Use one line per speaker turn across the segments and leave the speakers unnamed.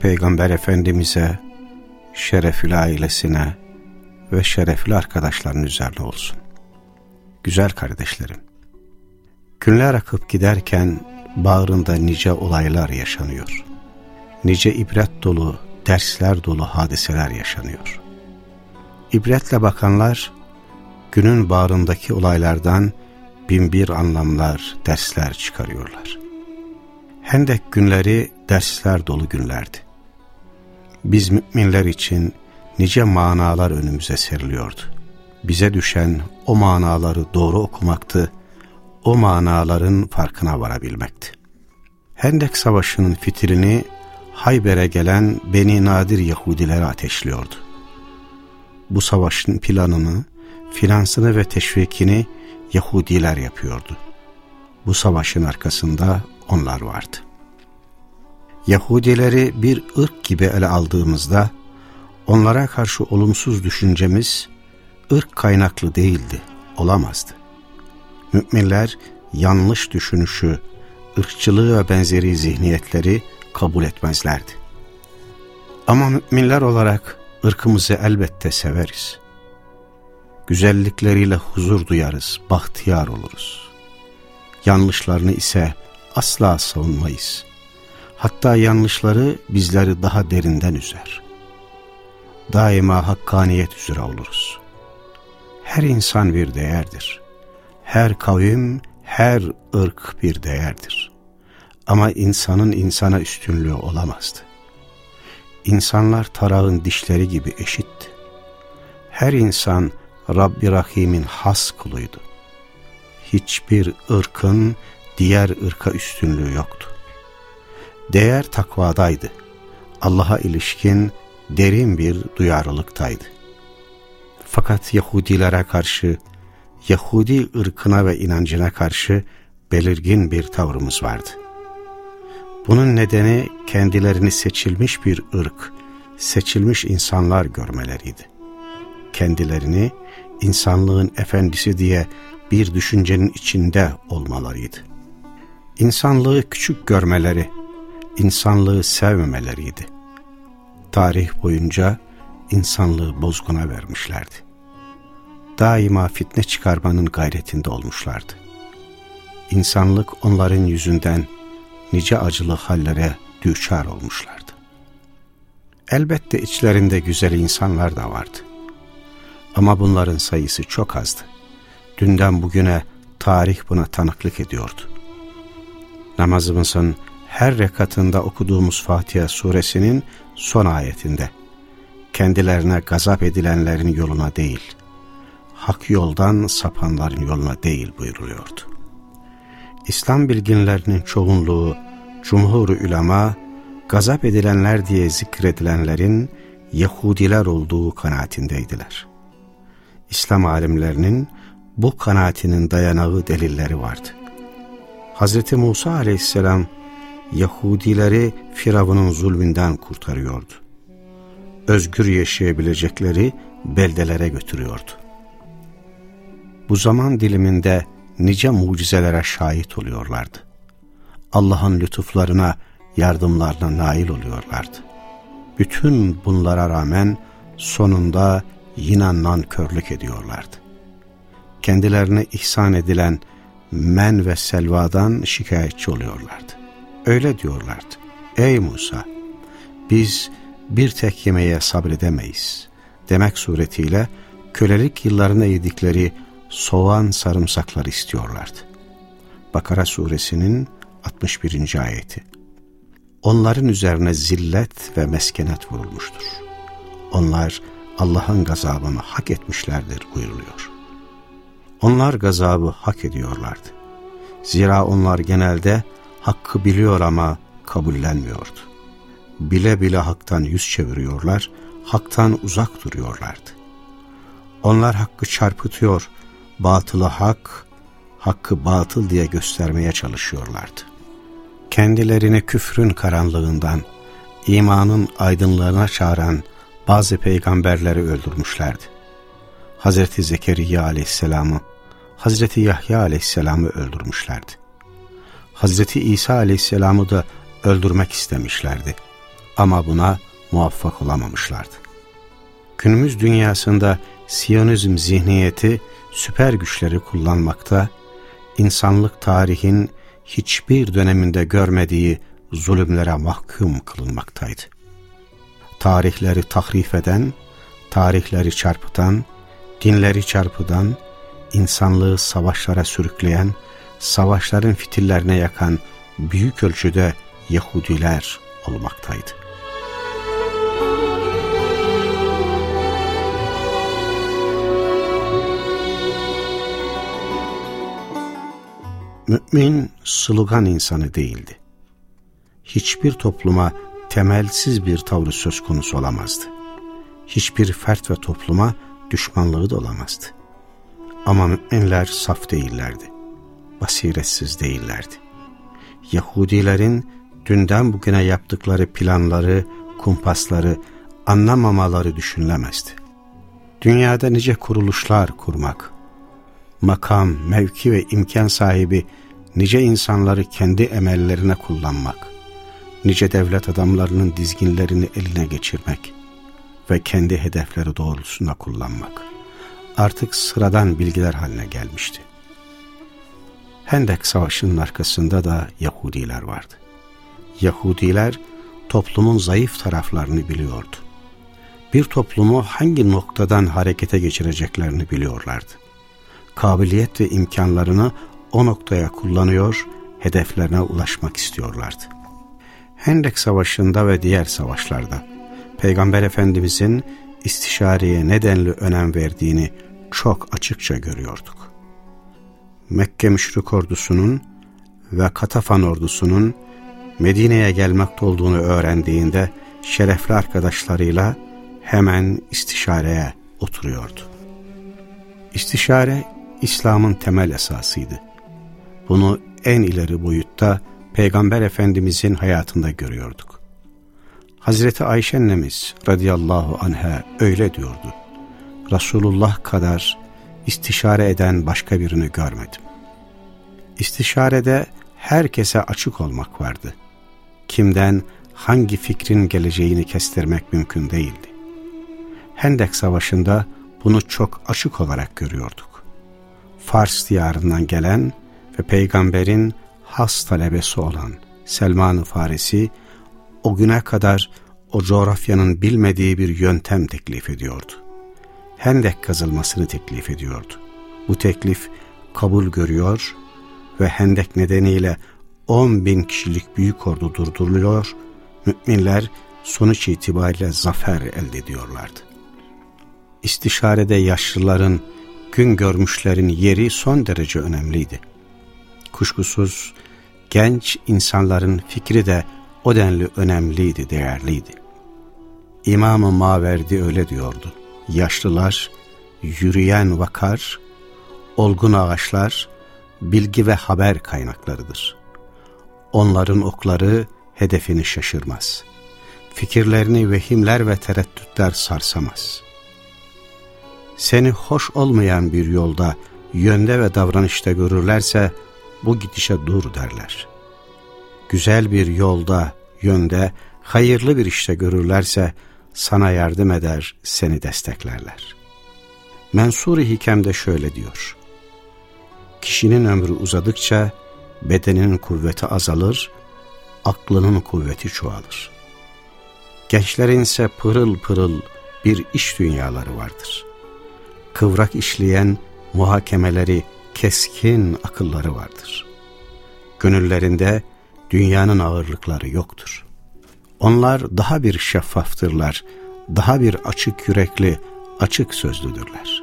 Peygamber Efendimiz'e, şerefli ailesine ve şerefli arkadaşların üzerine olsun. Güzel kardeşlerim, günler akıp giderken bağrında nice olaylar yaşanıyor. Nice ibret dolu, dersler dolu hadiseler yaşanıyor. İbretle bakanlar, günün bağrındaki olaylardan binbir anlamlar, dersler çıkarıyorlar. Hendek günleri dersler dolu günlerdi. Biz müminler için nice manalar önümüze seriliyordu. Bize düşen o manaları doğru okumaktı, o manaların farkına varabilmekti. Hendek Savaşı'nın fitilini Hayber'e gelen Beni Nadir Yahudilere ateşliyordu. Bu savaşın planını, finansını ve teşvikini Yahudiler yapıyordu. Bu savaşın arkasında onlar vardı. Yahudileri bir ırk gibi ele aldığımızda onlara karşı olumsuz düşüncemiz ırk kaynaklı değildi, olamazdı. Müminler yanlış düşünüşü, ırkçılığı ve benzeri zihniyetleri kabul etmezlerdi. Ama müminler olarak ırkımızı elbette severiz. Güzellikleriyle huzur duyarız, bahtiyar oluruz. Yanlışlarını ise asla savunmayız. Hatta yanlışları bizleri daha derinden üzer. Daima hakkaniyet üzere oluruz. Her insan bir değerdir. Her kavim, her ırk bir değerdir. Ama insanın insana üstünlüğü olamazdı. İnsanlar tarağın dişleri gibi eşitti. Her insan Rabbi Rahim'in has kuluydu. Hiçbir ırkın diğer ırka üstünlüğü yoktu. Değer takvadaydı. Allah'a ilişkin derin bir duyarlılıktaydı. Fakat Yahudilere karşı, Yahudi ırkına ve inancına karşı belirgin bir tavrımız vardı. Bunun nedeni kendilerini seçilmiş bir ırk, seçilmiş insanlar görmeleriydi. Kendilerini insanlığın efendisi diye bir düşüncenin içinde olmalarıydı. İnsanlığı küçük görmeleri, insanlığı sevmemeleriydi. Tarih boyunca insanlığı bozguna vermişlerdi. Daima fitne çıkarmanın gayretinde olmuşlardı. İnsanlık onların yüzünden nice acılı hallere düçar olmuşlardı. Elbette içlerinde güzel insanlar da vardı. Ama bunların sayısı çok azdı. Dünden bugüne tarih buna tanıklık ediyordu. Namazımızın her rekatında okuduğumuz Fatiha suresinin son ayetinde kendilerine gazap edilenlerin yoluna değil, hak yoldan sapanların yoluna değil buyuruluyordu. İslam bilginlerinin çoğunluğu, cumhur ulema, gazap edilenler diye zikredilenlerin Yahudiler olduğu kanaatindeydiler. İslam alimlerinin bu kanaatinin dayanağı delilleri vardı. Hz. Musa aleyhisselam Yahudileri Firavun'un zulmünden kurtarıyordu. Özgür yaşayabilecekleri beldelere götürüyordu. Bu zaman diliminde nice mucizelere şahit oluyorlardı. Allah'ın lütuflarına, yardımlarına nail oluyorlardı. Bütün bunlara rağmen sonunda yine nankörlük ediyorlardı. Kendilerine ihsan edilen men ve selvadan şikayetçi oluyorlardı. Öyle diyorlardı. Ey Musa! Biz bir tek yemeğe sabredemeyiz. Demek suretiyle kölelik yıllarına yedikleri soğan sarımsakları istiyorlardı. Bakara suresinin 61. ayeti. Onların üzerine zillet ve meskenet vurulmuştur. Onlar Allah'ın gazabını hak etmişlerdir buyuruluyor. Onlar gazabı hak ediyorlardı. Zira onlar genelde hakkı biliyor ama kabullenmiyordu. bile bile haktan yüz çeviriyorlar, haktan uzak duruyorlardı. Onlar hakkı çarpıtıyor, batılı hak, hakkı batıl diye göstermeye çalışıyorlardı. Kendilerini küfrün karanlığından, imanın aydınlığına çağıran bazı peygamberleri öldürmüşlerdi. Hazreti Zekeriya aleyhisselamı, Hazreti Yahya aleyhisselamı öldürmüşlerdi. Hazreti İsa aleyhisselamı da öldürmek istemişlerdi. Ama buna muvaffak olamamışlardı. Günümüz dünyasında Siyonizm zihniyeti süper güçleri kullanmakta, insanlık tarihin hiçbir döneminde görmediği zulümlere mahkum kılınmaktaydı. Tarihleri tahrif eden, tarihleri çarpıtan, dinleri çarpıdan, insanlığı savaşlara sürükleyen, savaşların fitillerine yakan büyük ölçüde Yahudiler olmaktaydı. Mümin slogan insanı değildi. Hiçbir topluma temelsiz bir tavrı söz konusu olamazdı. Hiçbir fert ve topluma düşmanlığı da olamazdı. Ama müminler saf değillerdi. Basiretsiz değillerdi. Yahudilerin dünden bugüne yaptıkları planları, kumpasları, anlamamaları düşünülemezdi. Dünyada nice kuruluşlar kurmak, makam, mevki ve imkan sahibi nice insanları kendi emellerine kullanmak, nice devlet adamlarının dizginlerini eline geçirmek ve kendi hedefleri doğrultusunda kullanmak artık sıradan bilgiler haline gelmişti. Hendek Savaşı'nın arkasında da Yahudiler vardı. Yahudiler toplumun zayıf taraflarını biliyordu. Bir toplumu hangi noktadan harekete geçireceklerini biliyorlardı. Kabiliyet ve imkanlarını o noktaya kullanıyor, hedeflerine ulaşmak istiyorlardı. Hendek Savaşı'nda ve diğer savaşlarda Peygamber Efendimizin istişareye nedenli önem verdiğini çok açıkça görüyorduk. Mekke müşrik ordusunun ve Katafan ordusunun Medine'ye gelmekte olduğunu öğrendiğinde şerefli arkadaşlarıyla hemen istişareye oturuyordu. İstişare İslam'ın temel esasıydı. Bunu en ileri boyutta Peygamber Efendimizin hayatında görüyorduk. Hazreti Ayşe annemiz radıyallahu anha öyle diyordu. Resulullah kadar istişare eden başka birini görmedim. İstişarede herkese açık olmak vardı. Kimden hangi fikrin geleceğini kestirmek mümkün değildi. Hendek Savaşı'nda bunu çok açık olarak görüyorduk. Fars diyarından gelen ve peygamberin has talebesi olan Selman-ı Farisi o güne kadar o coğrafyanın bilmediği bir yöntem teklif ediyordu. Hendek kazılmasını teklif ediyordu. Bu teklif kabul görüyor ve Hendek nedeniyle 10 bin kişilik büyük ordu durduruluyor, müminler sonuç itibariyle zafer elde ediyorlardı. İstişarede yaşlıların, gün görmüşlerin yeri son derece önemliydi. Kuşkusuz genç insanların fikri de o denli önemliydi, değerliydi. İmam-ı Maverdi öyle diyordu. Yaşlılar, yürüyen vakar, olgun ağaçlar, bilgi ve haber kaynaklarıdır. Onların okları hedefini şaşırmaz. Fikirlerini vehimler ve tereddütler sarsamaz. Seni hoş olmayan bir yolda, yönde ve davranışta görürlerse, bu gidişe dur derler. Güzel bir yolda, yönde, hayırlı bir işte görürlerse sana yardım eder, seni desteklerler. Mensur-i Hikem'de şöyle diyor. Kişinin ömrü uzadıkça bedeninin kuvveti azalır, aklının kuvveti çoğalır. Gençlerin ise pırıl pırıl bir iş dünyaları vardır. Kıvrak işleyen muhakemeleri, keskin akılları vardır. Gönüllerinde dünyanın ağırlıkları yoktur. Onlar daha bir şeffaftırlar, daha bir açık yürekli, açık sözlüdürler.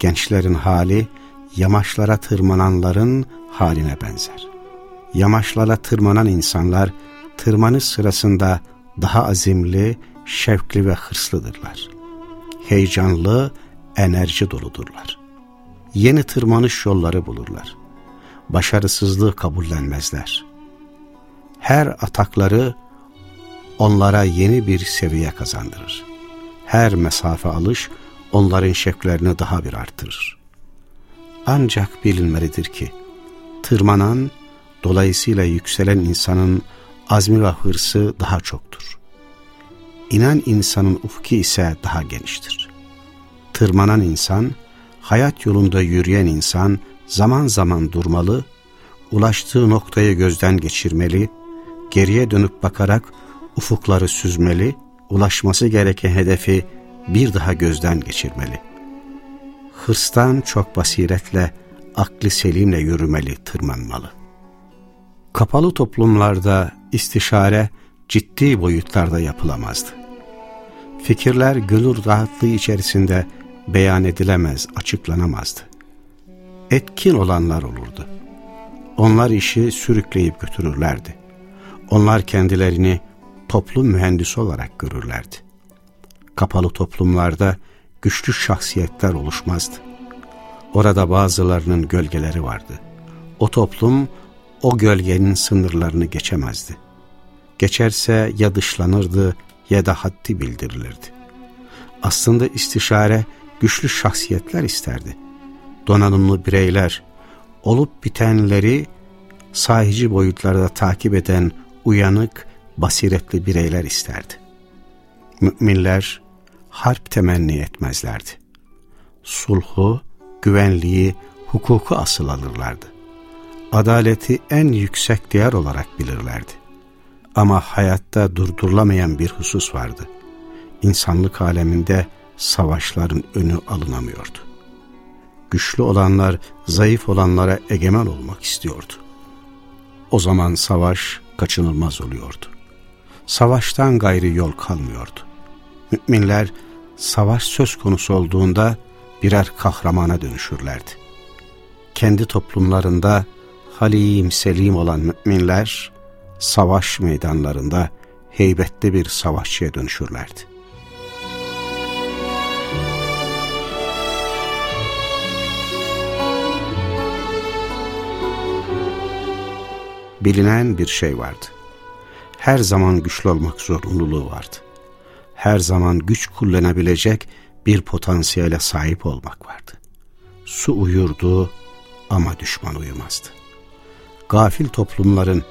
Gençlerin hali yamaçlara tırmananların haline benzer. Yamaçlara tırmanan insanlar tırmanış sırasında daha azimli, şevkli ve hırslıdırlar. Heyecanlı, enerji doludurlar. Yeni tırmanış yolları bulurlar. Başarısızlığı kabullenmezler. Her atakları onlara yeni bir seviye kazandırır. Her mesafe alış onların şevklerini daha bir artırır. Ancak bilinmelidir ki, tırmanan, dolayısıyla yükselen insanın azmi ve hırsı daha çoktur. İnan insanın ufki ise daha geniştir. Tırmanan insan, hayat yolunda yürüyen insan zaman zaman durmalı, ulaştığı noktayı gözden geçirmeli, geriye dönüp bakarak ufukları süzmeli, ulaşması gereken hedefi bir daha gözden geçirmeli. Hırstan çok basiretle, akli selimle yürümeli, tırmanmalı. Kapalı toplumlarda istişare ciddi boyutlarda yapılamazdı. Fikirler gönül rahatlığı içerisinde beyan edilemez, açıklanamazdı. Etkin olanlar olurdu. Onlar işi sürükleyip götürürlerdi. Onlar kendilerini toplum mühendisi olarak görürlerdi. Kapalı toplumlarda güçlü şahsiyetler oluşmazdı. Orada bazılarının gölgeleri vardı. O toplum o gölgenin sınırlarını geçemezdi. Geçerse ya dışlanırdı ya da haddi bildirilirdi. Aslında istişare güçlü şahsiyetler isterdi. Donanımlı bireyler, olup bitenleri sahici boyutlarda takip eden uyanık, basiretli bireyler isterdi. Müminler harp temenni etmezlerdi. Sulhu, güvenliği, hukuku asıl alırlardı. Adaleti en yüksek değer olarak bilirlerdi. Ama hayatta durdurulamayan bir husus vardı. İnsanlık aleminde savaşların önü alınamıyordu. Güçlü olanlar zayıf olanlara egemen olmak istiyordu. O zaman savaş kaçınılmaz oluyordu. Savaştan gayri yol kalmıyordu. Müminler savaş söz konusu olduğunda birer kahramana dönüşürlerdi. Kendi toplumlarında halim selim olan müminler savaş meydanlarında heybetli bir savaşçıya dönüşürlerdi. Bilinen bir şey vardı. Her zaman güçlü olmak zorunluluğu vardı. Her zaman güç kullanabilecek bir potansiyele sahip olmak vardı. Su uyurdu ama düşman uyumazdı. Gafil toplumların,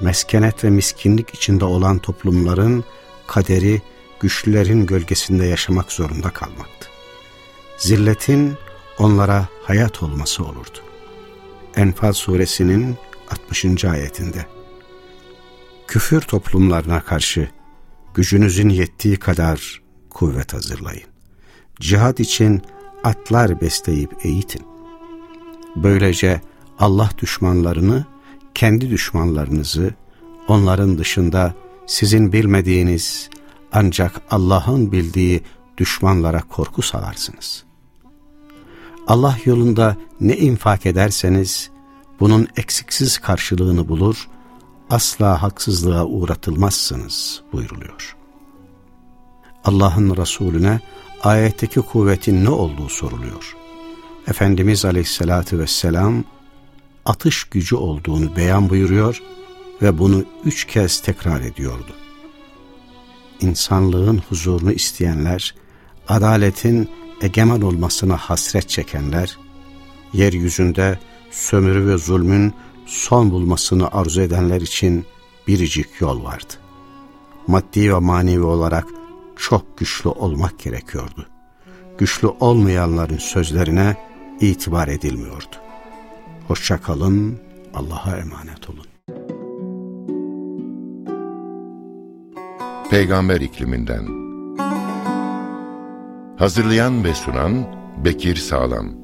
meskenet ve miskinlik içinde olan toplumların kaderi güçlülerin gölgesinde yaşamak zorunda kalmaktı. Zilletin onlara hayat olması olurdu. Enfal suresinin 60. ayetinde Küfür toplumlarına karşı gücünüzün yettiği kadar kuvvet hazırlayın. Cihad için atlar besleyip eğitin. Böylece Allah düşmanlarını, kendi düşmanlarınızı, onların dışında sizin bilmediğiniz ancak Allah'ın bildiği düşmanlara korku salarsınız. Allah yolunda ne infak ederseniz bunun eksiksiz karşılığını bulur, asla haksızlığa uğratılmazsınız buyruluyor. Allah'ın Resulüne ayetteki kuvvetin ne olduğu soruluyor. Efendimiz Aleyhisselatü Vesselam atış gücü olduğunu beyan buyuruyor ve bunu üç kez tekrar ediyordu. İnsanlığın huzurunu isteyenler, adaletin egemen olmasına hasret çekenler, yeryüzünde sömürü ve zulmün son bulmasını arzu edenler için biricik yol vardı. Maddi ve manevi olarak çok güçlü olmak gerekiyordu. Güçlü olmayanların sözlerine itibar edilmiyordu. Hoşça kalın, Allah'a emanet olun.
Peygamber ikliminden Hazırlayan ve sunan Bekir Sağlam